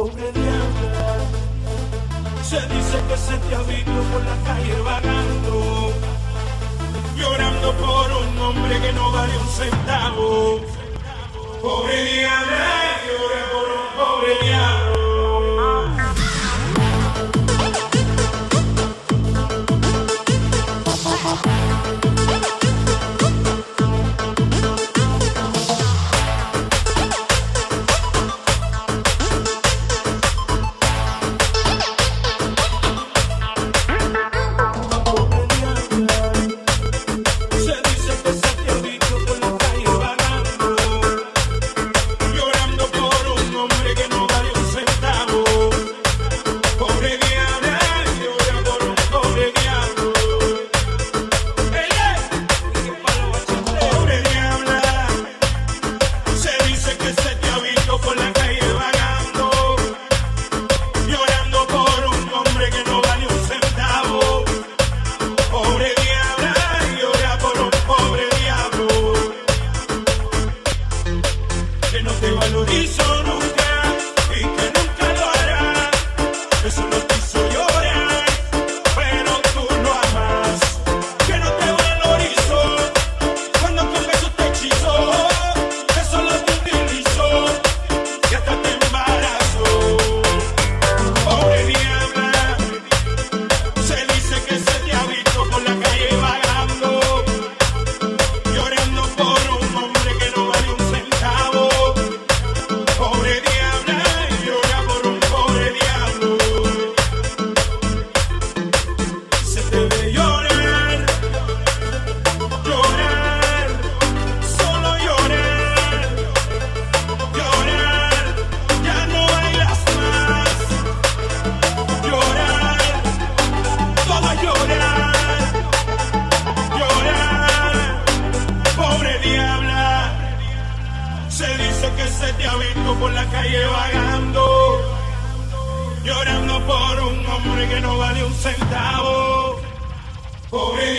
Se dice que se te ha visto por la calle vagando, llorando por un hombre que no vale un centavo. Pobre Se dice que se te ha visto por la calle vagando, llorando por un hombre que no vale un centavo. Pobre